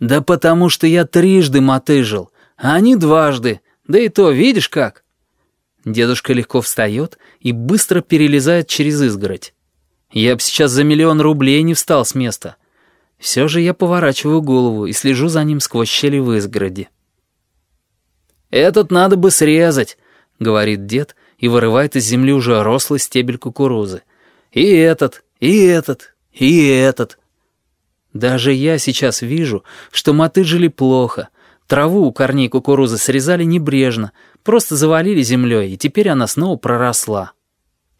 «Да потому что я трижды мотыжил, а они дважды, да и то, видишь как?» Дедушка легко встает и быстро перелезает через изгородь. Я б сейчас за миллион рублей не встал с места. Все же я поворачиваю голову и слежу за ним сквозь щели в изгороди. «Этот надо бы срезать», — говорит дед и вырывает из земли уже рослый стебель кукурузы. «И этот, и этот, и этот». Даже я сейчас вижу, что мотыжили плохо. Траву у корней кукурузы срезали небрежно, просто завалили землей, и теперь она снова проросла.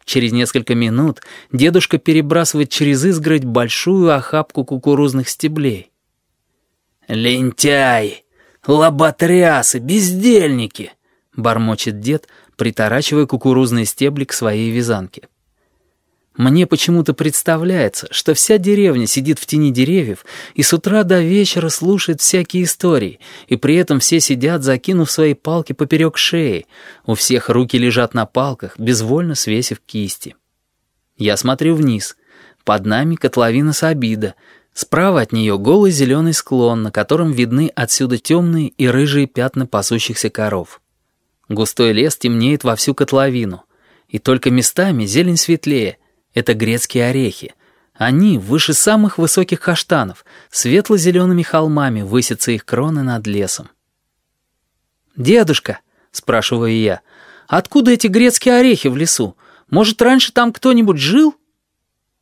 Через несколько минут дедушка перебрасывает через изгородь большую охапку кукурузных стеблей. «Лентяй! Лоботрясы! Бездельники!» — бормочет дед, приторачивая кукурузные стебли к своей вязанке. Мне почему-то представляется, что вся деревня сидит в тени деревьев и с утра до вечера слушает всякие истории, и при этом все сидят, закинув свои палки поперек шеи. У всех руки лежат на палках, безвольно свесив кисти. Я смотрю вниз. Под нами котловина Сабида. Справа от нее голый зеленый склон, на котором видны отсюда темные и рыжие пятна пасущихся коров. Густой лес темнеет во всю котловину. И только местами зелень светлее — это грецкие орехи. Они выше самых высоких каштанов, светло-зелеными холмами высятся их кроны над лесом. «Дедушка», — спрашиваю я, — «откуда эти грецкие орехи в лесу? Может, раньше там кто-нибудь жил?»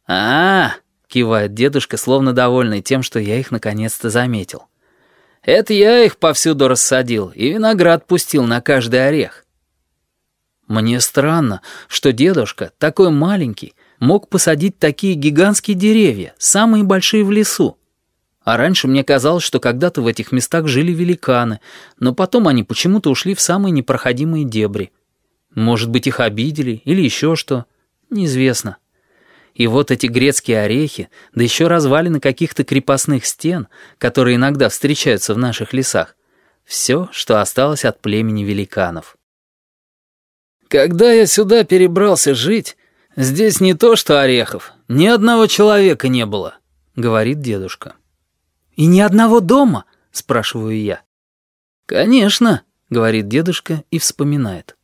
«А-а-а», кивает дедушка, словно довольный тем, что я их наконец-то заметил. «Это я их повсюду рассадил и виноград пустил на каждый орех». Мне странно, что дедушка, такой маленький, мог посадить такие гигантские деревья, самые большие в лесу. А раньше мне казалось, что когда-то в этих местах жили великаны, но потом они почему-то ушли в самые непроходимые дебри. Может быть, их обидели или еще что, неизвестно. И вот эти грецкие орехи, да еще развалины каких-то крепостных стен, которые иногда встречаются в наших лесах, все, что осталось от племени великанов. Когда я сюда перебрался жить, «Здесь не то что орехов, ни одного человека не было», — говорит дедушка. «И ни одного дома?» — спрашиваю я. «Конечно», — говорит дедушка и вспоминает.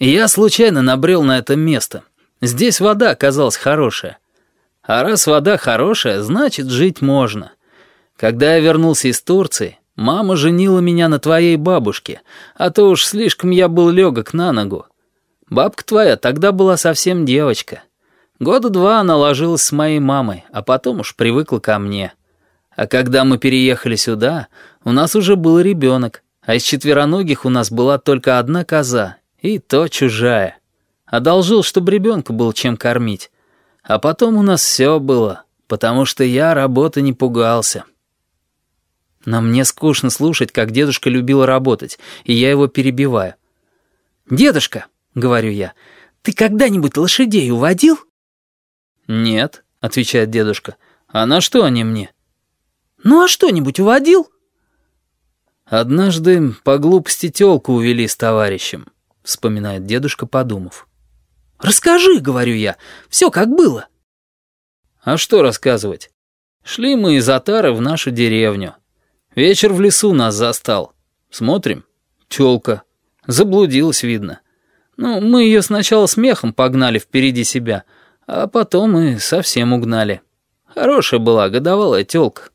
«Я случайно набрел на это место. Здесь вода оказалась хорошая. А раз вода хорошая, значит, жить можно. Когда я вернулся из Турции, мама женила меня на твоей бабушке, а то уж слишком я был легок на ногу. Бабка твоя тогда была совсем девочка. Года два она ложилась с моей мамой, а потом уж привыкла ко мне. А когда мы переехали сюда, у нас уже был ребенок, а из четвероногих у нас была только одна коза, и то чужая. Одолжил, чтобы ребенка был чем кормить. А потом у нас все было, потому что я работы не пугался. Но мне скучно слушать, как дедушка любил работать, и я его перебиваю. «Дедушка!» Говорю я. «Ты когда-нибудь лошадей уводил?» «Нет», — отвечает дедушка. «А на что они мне?» «Ну а что-нибудь уводил?» «Однажды по глупости тёлку увели с товарищем», — вспоминает дедушка, подумав. «Расскажи», — говорю я, — «всё как было». «А что рассказывать? Шли мы из Атары в нашу деревню. Вечер в лесу нас застал. Смотрим, тёлка. Заблудилась, видно. Ну, мы ее сначала смехом погнали впереди себя, а потом и совсем угнали. Хорошая была годовалая тёлка.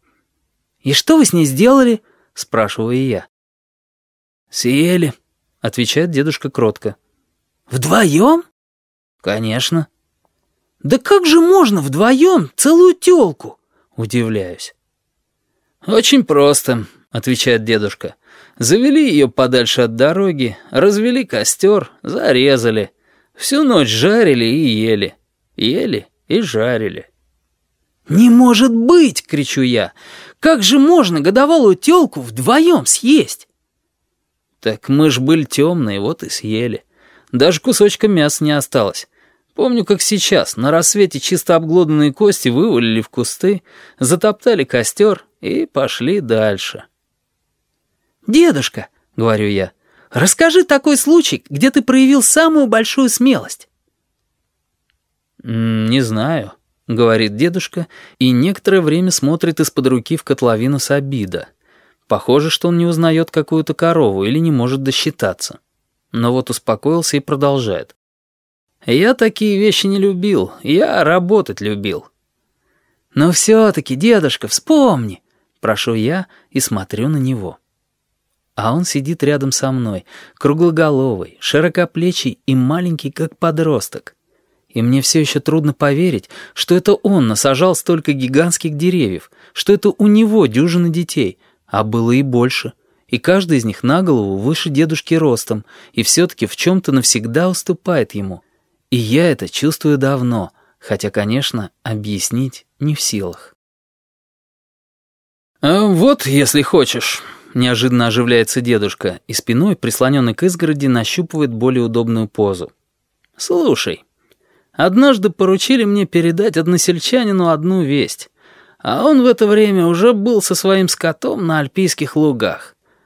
«И что вы с ней сделали?» — спрашиваю я. «Съели», — отвечает дедушка кротко. «Вдвоем?» «Конечно». «Да как же можно вдвоем целую тёлку?» — удивляюсь. «Очень просто», — отвечает дедушка. Завели ее подальше от дороги, развели костер, зарезали. Всю ночь жарили и ели. Ели и жарили. «Не может быть!» — кричу я. «Как же можно годовалую телку вдвоем съесть?» Так мы ж были темные, вот и съели. Даже кусочка мяса не осталось. Помню, как сейчас, на рассвете чисто обглоданные кости вывалили в кусты, затоптали костер и пошли дальше. «Дедушка», — говорю я, — «расскажи такой случай, где ты проявил самую большую смелость». «Не знаю», — говорит дедушка, и некоторое время смотрит из-под руки в котловину с обида. Похоже, что он не узнает какую-то корову или не может досчитаться. Но вот успокоился и продолжает. «Я такие вещи не любил, я работать любил». «Но все-таки, дедушка, вспомни!» Прошу я и смотрю на него. А он сидит рядом со мной, круглоголовый, широкоплечий и маленький, как подросток. И мне все еще трудно поверить, что это он насажал столько гигантских деревьев, что это у него дюжина детей, а было и больше. И каждый из них на голову выше дедушки ростом, и все-таки в чем-то навсегда уступает ему. И я это чувствую давно, хотя, конечно, объяснить не в силах. «А «Вот, если хочешь», — неожиданно оживляется дедушка, и спиной, прислоненный к изгороди, нащупывает более удобную позу. «Слушай». Однажды поручили мне передать односельчанину одну весть, а он в это время уже был со своим скотом на альпийских лугах.